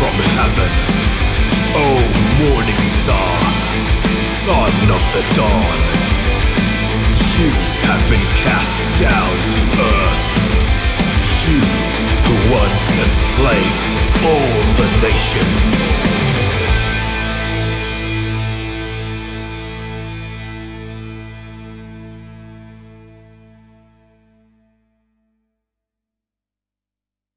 from heaven. Oh, morning star, son of the dawn, you have been cast down to earth. You who once enslaved all the nations.